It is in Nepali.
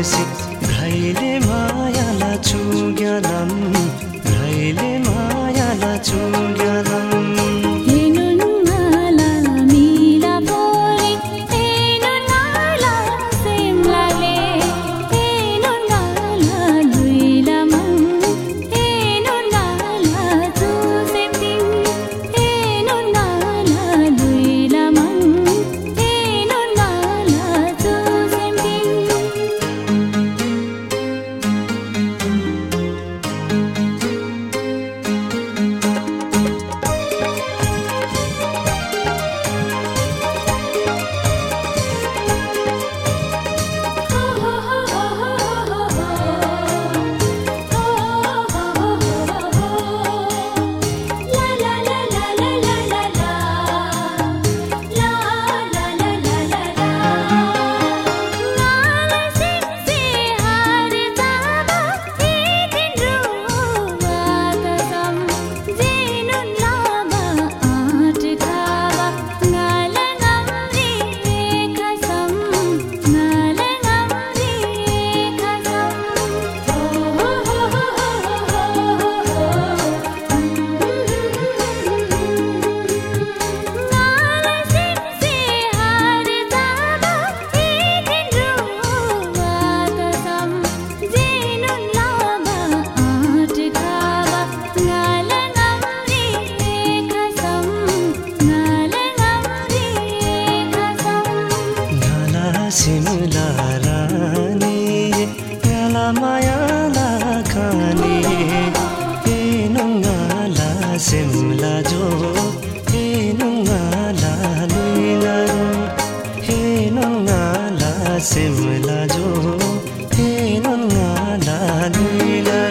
Music खाली हि न शिला जो। हि नि हि नलामला जो। हि नि